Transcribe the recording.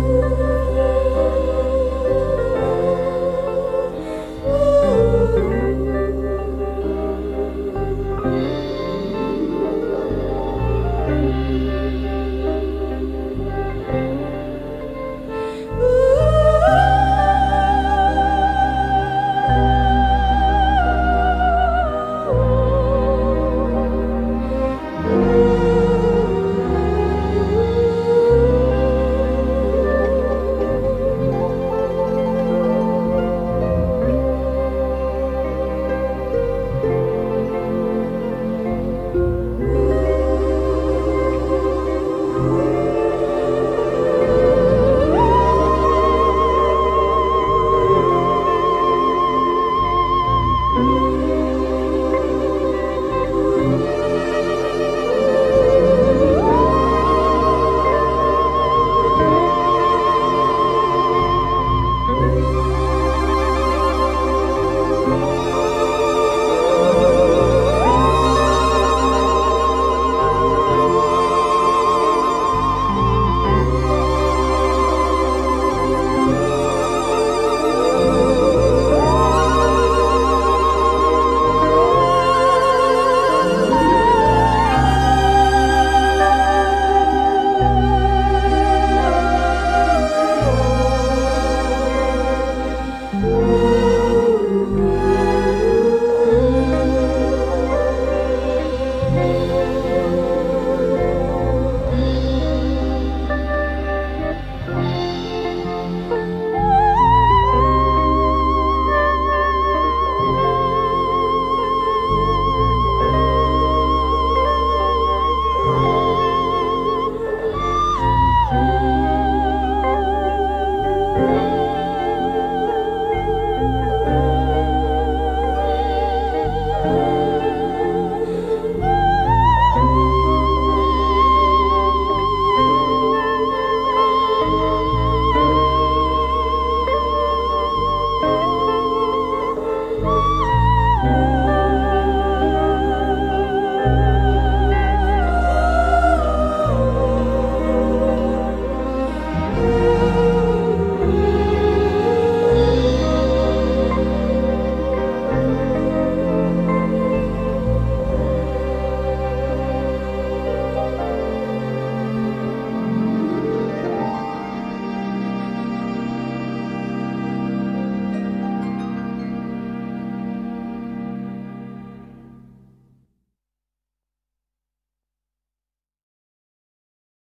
you.